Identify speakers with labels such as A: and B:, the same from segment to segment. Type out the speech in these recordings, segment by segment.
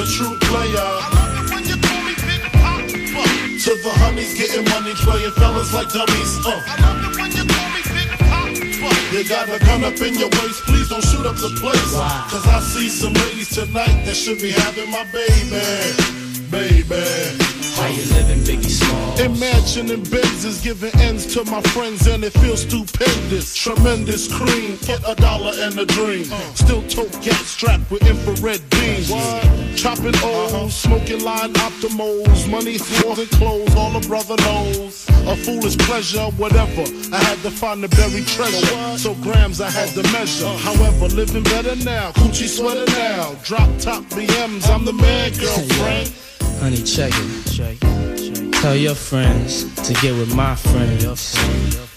A: a true player. To the honeys getting money, playing fellas like dummies. Uh. You got a gun up in your waist, please don't shoot up the place. Cause I see some ladies tonight that should be having my baby, baby.
B: How you living, Biggie Smalls?
A: Imagining Benzes giving ends to my friends and it feels stupendous. Tremendous cream, get a dollar and a dream. Still tote gas strapped with infrared beams. Chopping O's, smoking line optimals. Money, floors and clothes, all a brother knows. A foolish pleasure, whatever. I had to find the buried treasure. So grams I had to measure. However, living better now. Coogi sweater now. Drop top BMs, I'm the man, girlfriend.
B: Honey, check it. Tell your friends to get with my friends.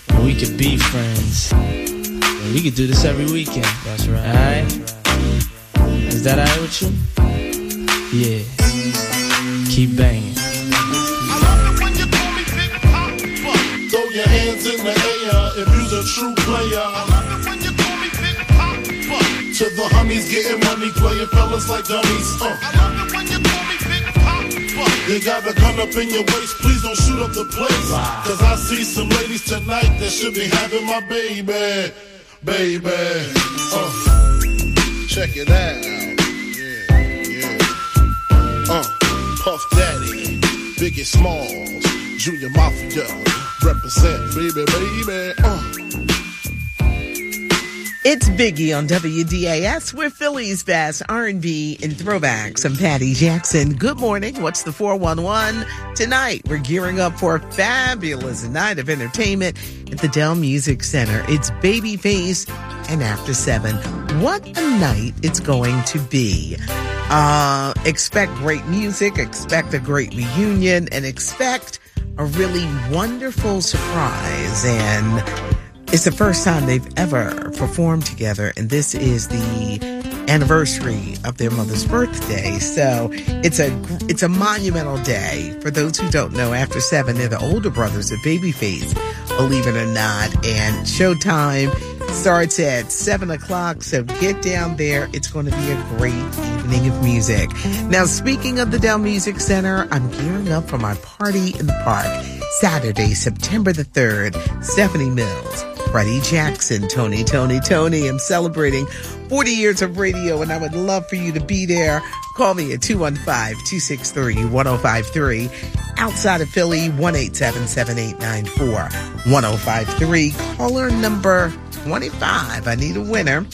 B: And we could be friends. And we could do this every weekend. That's right. Alright? Is that alright with you? Yeah. Keep banging. I love it when you call me pick pop fuck.
A: Throw your hands in the air if you's a true player. To the homies getting money, playing fellas like dummies. Uh. You got a gun up in your waist, please don't shoot up the place. Cause I see some ladies tonight that should be having my baby, baby. Uh. Check it out. Yeah, yeah. Uh, Puff Daddy, Biggie Smalls, Junior Mafia, represent, baby, baby. Uh.
C: It's Biggie on WDAS. We're Philly's best R&B and throwbacks. I'm Patty Jackson. Good morning. What's the 411? Tonight, we're gearing up for a fabulous night of entertainment at the Dell Music Center. It's Babyface and After Seven. What a night it's going to be. Uh, expect great music, expect a great reunion, and expect a really wonderful surprise. And it's the first time they've ever performed together, and this is the anniversary of their mother's birthday. So it's a it's a monumental day. For those who don't know, after seven, they're the older brothers of Babyface, believe it or not. And Showtime starts at seven o'clock. So get down there. It's going to be a great evening of music. Now, speaking of the Dell Music Center, I'm gearing up for my party in the park. Saturday, September the 3rd, Stephanie Mills, Freddie Jackson, Tony, Tony, Tony. I'm celebrating 40 years of radio and I would love for you to be there. Call me at 215-263-1053. Outside of Philly, 1-877-894-1053. Caller number 25. I need a winner.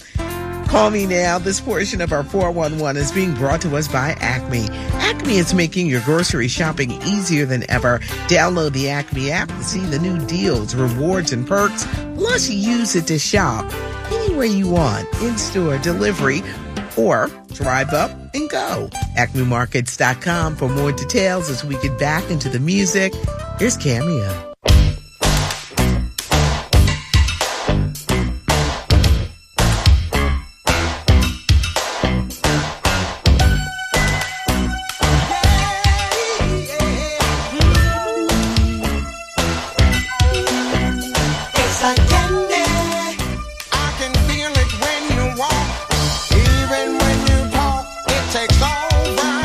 C: Call me now. This portion of our 411 is being brought to us by Acme. Acme is making your grocery shopping easier than ever. Download the Acme app to see the new deals, rewards, and perks. Plus, use it to shop anywhere you want, in-store, delivery, or drive up and go. AcmeMarkets.com for more details as we get back into the music. Here's Cameo.
D: два.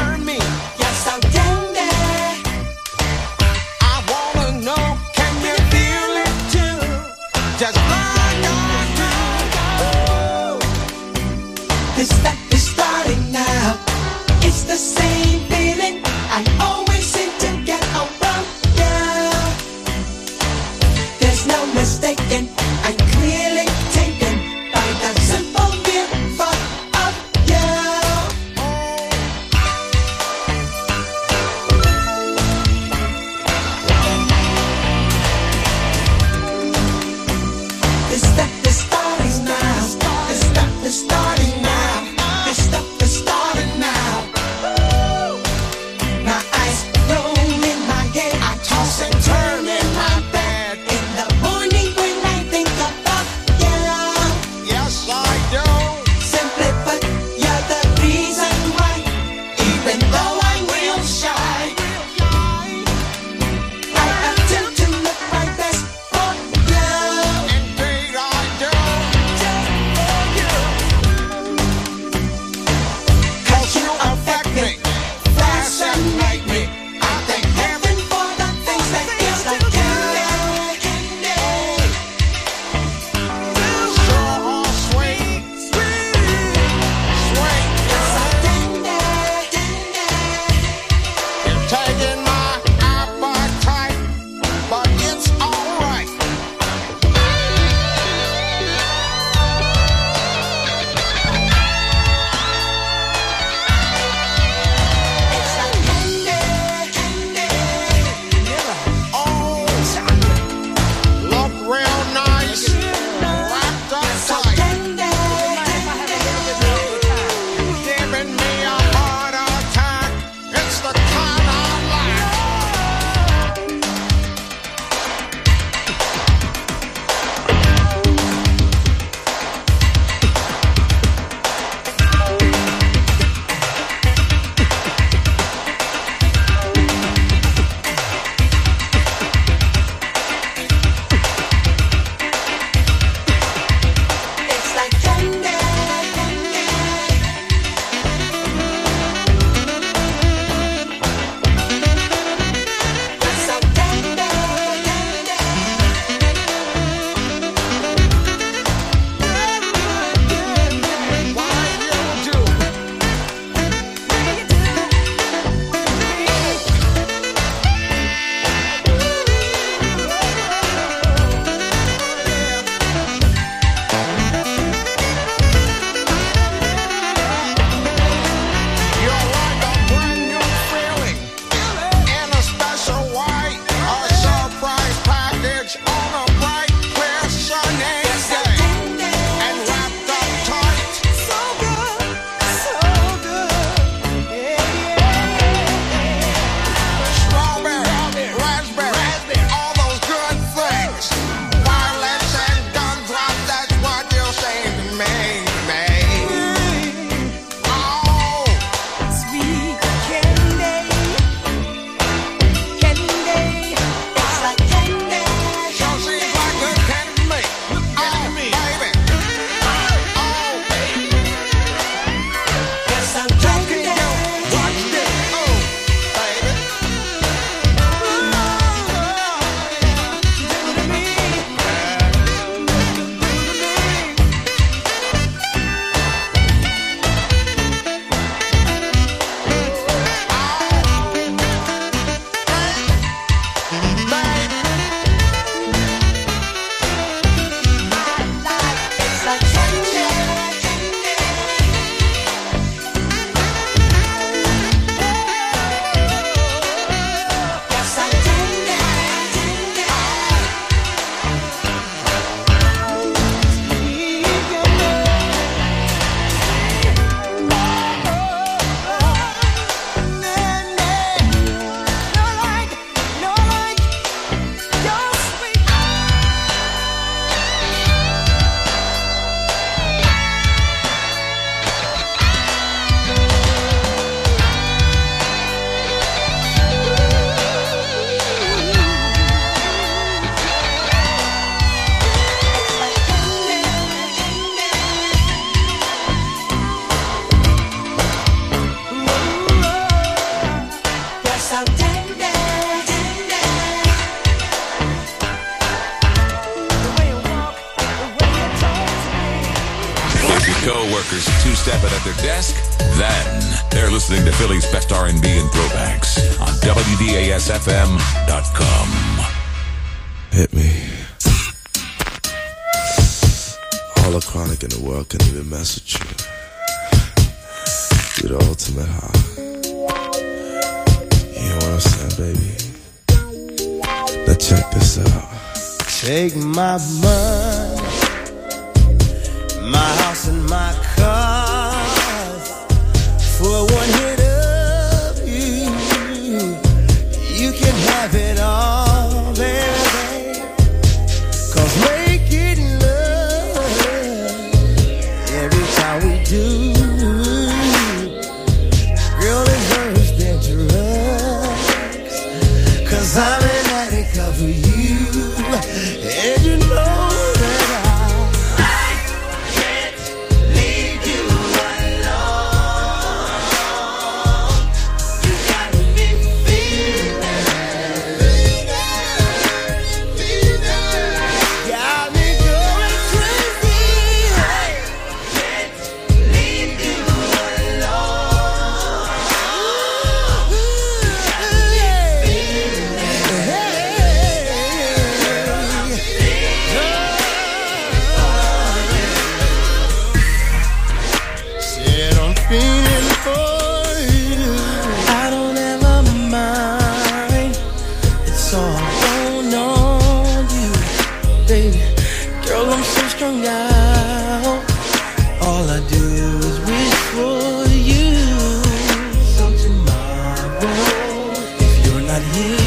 E: Stepping at their desk, then they're listening to Philly's best R&B and throwbacks on WDASFM.com.
F: Hit me. All the chronic in the world can even mess with you. You're the ultimate high. You know what I'm saying, baby? Now check this out.
G: Take my money, my house and my you.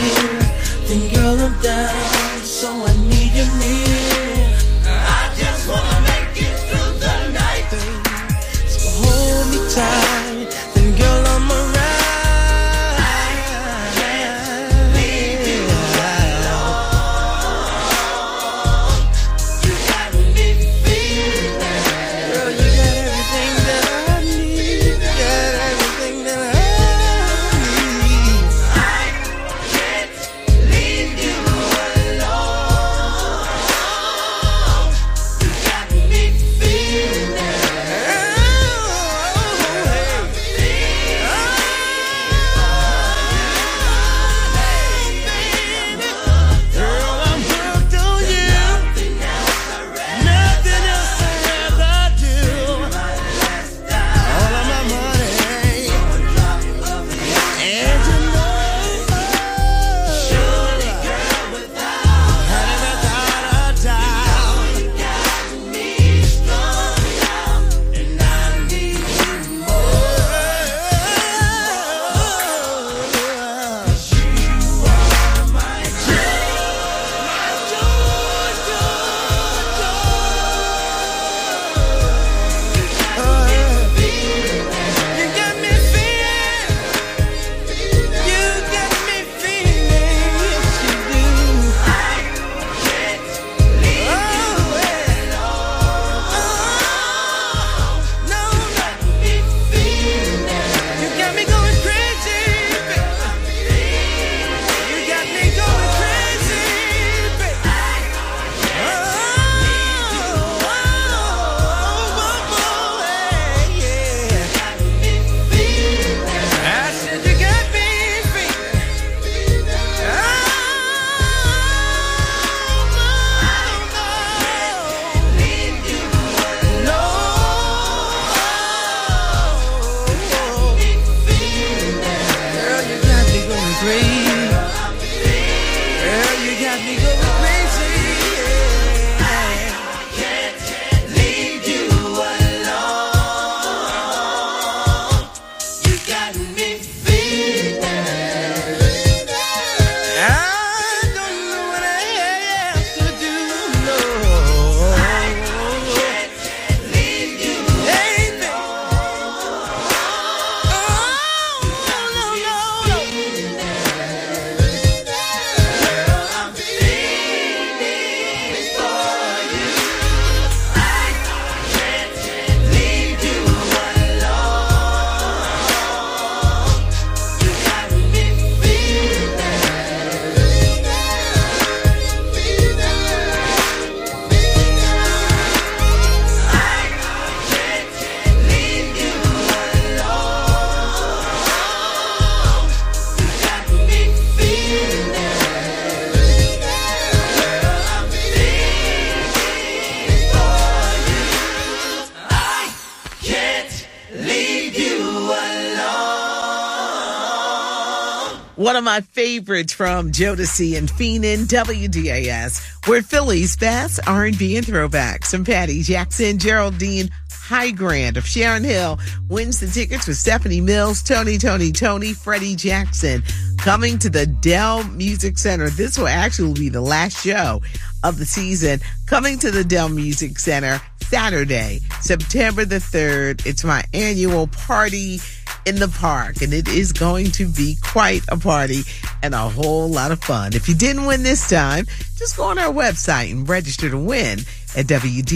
C: One of my favorites from Jodeci and Feenin', WDAS, where Philly's best R&B and throwbacks. And Patty Jackson, Geraldine High Grand of Sharon Hill wins the tickets with Stephanie Mills, Tony, Tony, Tony, Freddie Jackson coming to the Dell Music Center. This will actually be the last show of the season coming to the Dell Music Center Saturday, September the 3rd. It's my annual party in the park and it is going to be quite a party and a whole lot of fun. If you didn't win this time, just go on our website and register to win at WDASFM.com.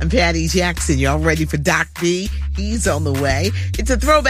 C: I'm Patty Jackson. Y'all ready for Doc B? He's on the way. It's a throwback.